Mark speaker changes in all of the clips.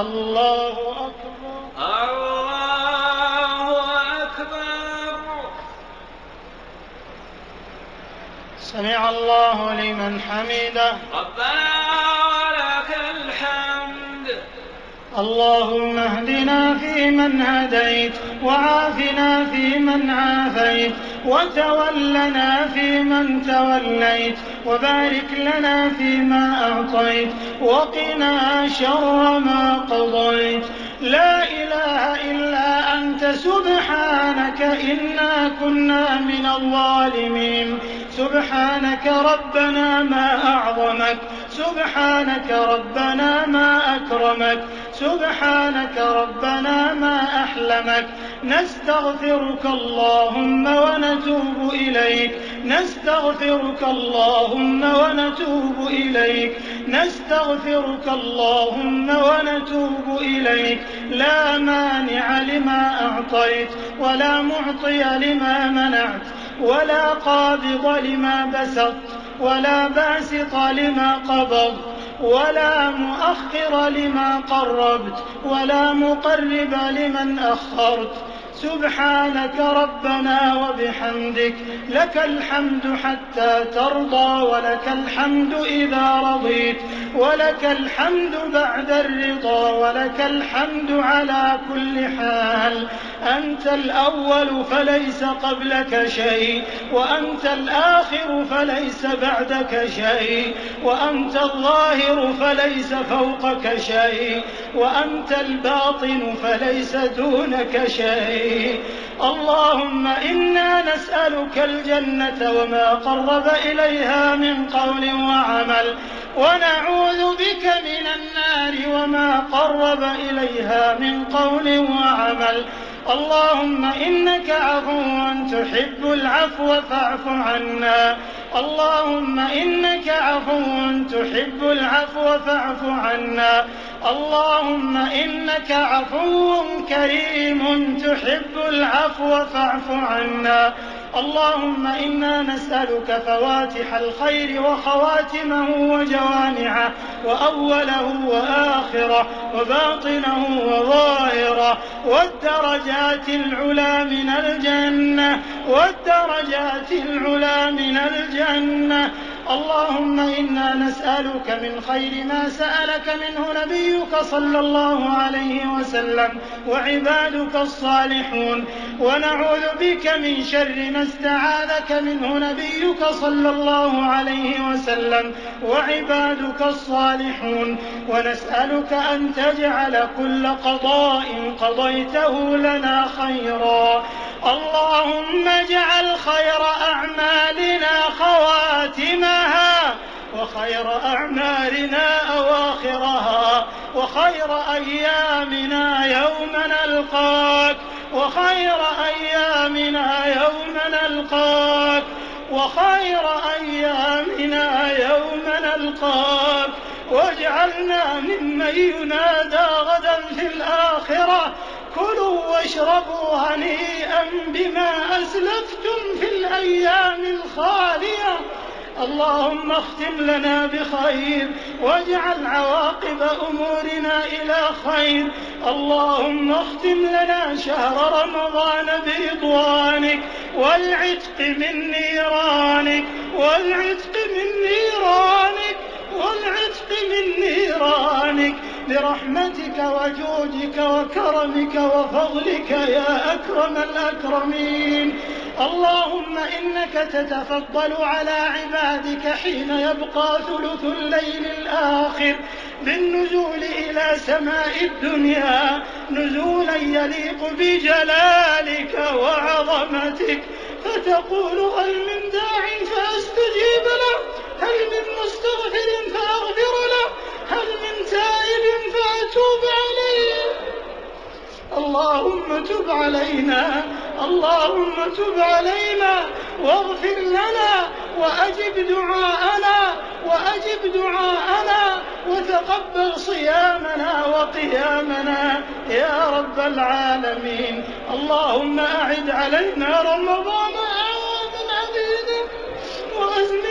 Speaker 1: الله أكبر.
Speaker 2: الله أكبر.
Speaker 1: سمع الله لمن حمده.
Speaker 2: ربنا ولك الحمد.
Speaker 1: اللهم اهدنا فيمن هديت وعافنا فيمن عافيت وتولنا فيمن توليت وبارك لنا فيما أعطيت وقنا شر ما قضيت. لا إله إلا أنت سبحانك إنا كنا من الظالمين. سبحانك ربنا ما أعظمك سبحانك ربنا ما أكرمك سبحانك ربنا ما أحلمك. نستغفرك اللهم ونتوب إليك. نستغفرك اللهم ونتوب إليك. نستغفرك اللهم ونتوب إليك. لا مانع لما أعطيت ولا معطي لما منعت ولا قابض لما بسطت ولا باسط لما قبضت ولا مؤخر لما قربت ولا مقرب لمن أخرت. سبحانك ربنا وبحمدك لك الحمد حتى ترضى ولك الحمد إذا رضيت. ولك الحمد بعد الرضا ولك الحمد على كل حال. أنت الأول فليس قبلك شيء وأنت الآخر فليس بعدك شيء وأنت الظاهر فليس فوقك شيء وأنت الباطن فليس دونك شيء. اللهم إنا نسألك الجنة وما قرب إليها من قول وعمل. ونعوذ بك من النار وما قرب إليها من قول وعمل. اللهم إنك عفو تحب العفو فاعف عنا. اللهم إنك عفو تحب العفو فاعف عنا. اللهم إنك عفو كريم تحب العفو فاعف عنا. اللهم إنا نسألك فواتح الخير وخواتمه وجوامعه وأوله وآخره وباطنه وظاهره والدرجات العلى من الجنة والدرجات العلى من الجنة اللهم إنا نسألك من خير ما سألك منه نبيك صلى الله عليه وسلم وعبادك الصالحون ونعوذ بك من شر ما استعاذك منه نبيك صلى الله عليه وسلم وعبادك الصالحون ونسألك أن تجعل كل قضاء قضيته لنا خيرا اللهم اجعل خير أعمالنا خواتمها وخير أعمالنا أواخرها وخير أيامنا يوم نلقاك وخير أيامنا يوم نلقاك وخير أيامنا يوم نلقاك. واجعلنا ممن ينادى غدا في الآخرة كلوا واشربوا هنيئا بما أسلفتم في الأيام الخالية. اللهم اختم لنا بخير واجعل عواقب أمورنا إلى خير. اللهم اختم لنا شهر رمضان برضوانك والعتق من نيرانك والعتق من نيرانك والعتق من نيرانك. برحمتك وجودك وكرمك وفضلك يا أكرم الأكرمين. اللهم إنك تتفضل على عبادك حين يبقى ثلث الليل الآخر. بالنزول إلى سماء الدنيا نزولا يليق بجلالك وعظمتك. فتقول هل من داع فأستجيب له هل من مستغفر فأغفر له اللهم تب علينا اللهم تب علينا واغفر لنا وأجب دعاءنا وأجب دعاءنا وتقبل صيامنا وقيامنا يا رب العالمين. اللهم أعد علينا رمضان وأزمنة مديدة ونحن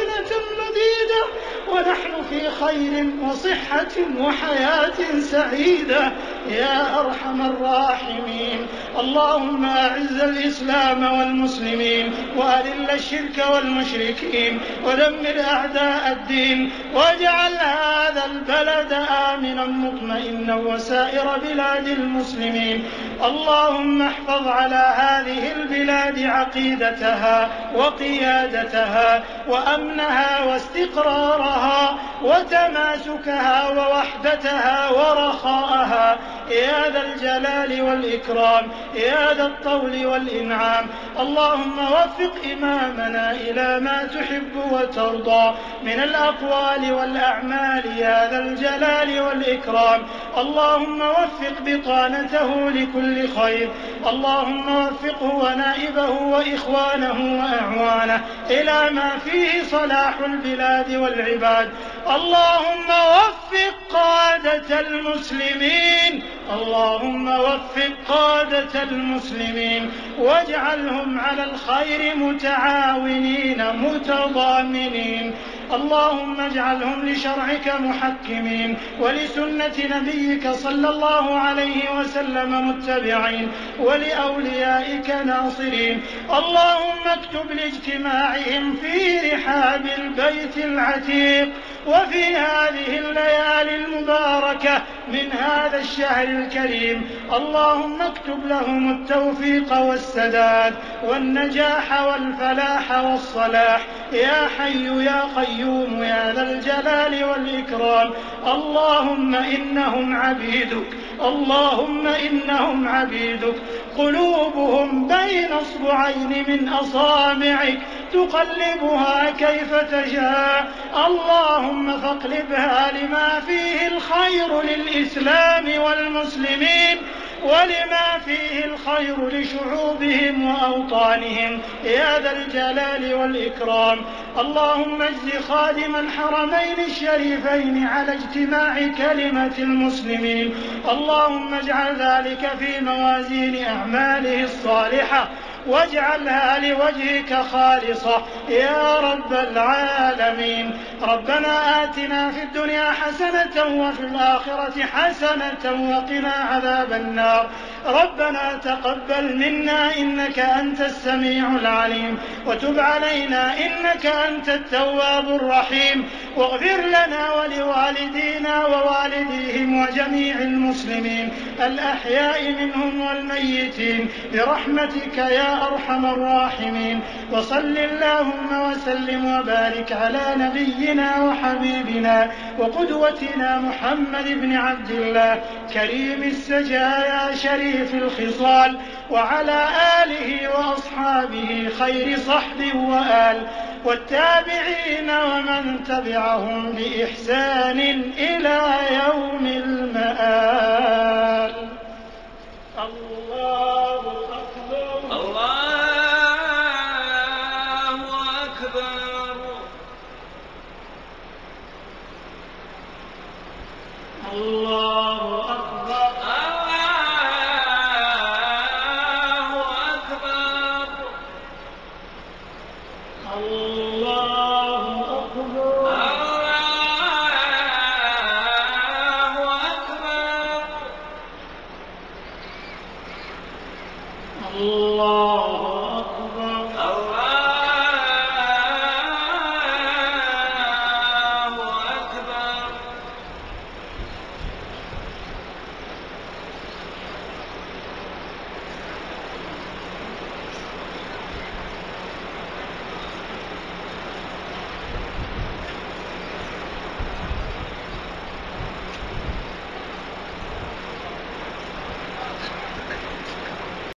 Speaker 1: في خير وصحة وحياة سعيدة يا أرحم الراحمين. اللهم أعز الإسلام والمسلمين وأذل الشرك والمشركين ودمر أعداء الدين واجعل هذا البلد آمنا مطمئنا وسائر بلاد المسلمين. اللهم احفظ على هذه البلاد عقيدتها وقيادتها وأمنها واستقرارها وتماسكها ووحدتها ورخاءها. يا ذا الجلال والإكرام يا ذا الطول والإنعام. اللهم وفق إمامنا إلى ما تحب وترضى. من الأقوال والأعمال يا ذا الجلال والإكرام. اللهم وفق بطانته لكل خير. اللهم وفقه ونائبه وإخوانه وأعوانه إلى ما فيه صلاح البلاد والعباد. اللهم وفق قادة المسلمين. اللهم وفق قادة المسلمين. واجعلهم على الخير متعاونين متضامنين. اللهم اجعلهم لشرعك محكمين. ولسنة نبيك صلى الله عليه وسلم متبعين. ولأوليائك ناصرين. اللهم اكتب لاجتماعهم في رحاب البيت العتيق. وفي هذه الليالي المباركة من هذا الشهر الكريم اللهم اكتب لهم التوفيق والسداد والنجاح والفلاح والصلاح. يا حي يا قيوم يا ذا الجلال والإكرام. اللهم إنهم عبيدك اللهم إنهم عبيدك. قلوبهم بين أصبعين من أصابعك. تقلبها كيف تشاء. اللهم فاقلبها لما فيه الخير للإسلام والمسلمين ولما فيه الخير لشعوبهم وأوطانهم. يا ذا الجلال والإكرام. اللهم اجز خادم الحرمين الشريفين على اجتماع كلمة المسلمين. اللهم اجعل ذلك في موازين أعماله الصالحة. واجعلها لوجهك خالصة. يا رب العالمين. ربنا آتنا في الدنيا حسنة وفي الآخرة حسنة وقنا عذاب النار. ربنا تقبل منا إنك أنت السميع العليم. وتب علينا إنك أنت التواب الرحيم. واغفر لنا ولوالدينا ووالديهم وجميع المسلمين الأحياء منهم والميتين برحمتك يا أرحم الراحمين وصل اللهم وسلم وبارك على نبينا وحبيبنا وقدوتنا محمد بن عبد الله كريم السجايا شريف الخصال وعلى آله وأصحابه خير صحب وآل والتابعين ومن تبعهم بإحسان إلى يوم المآل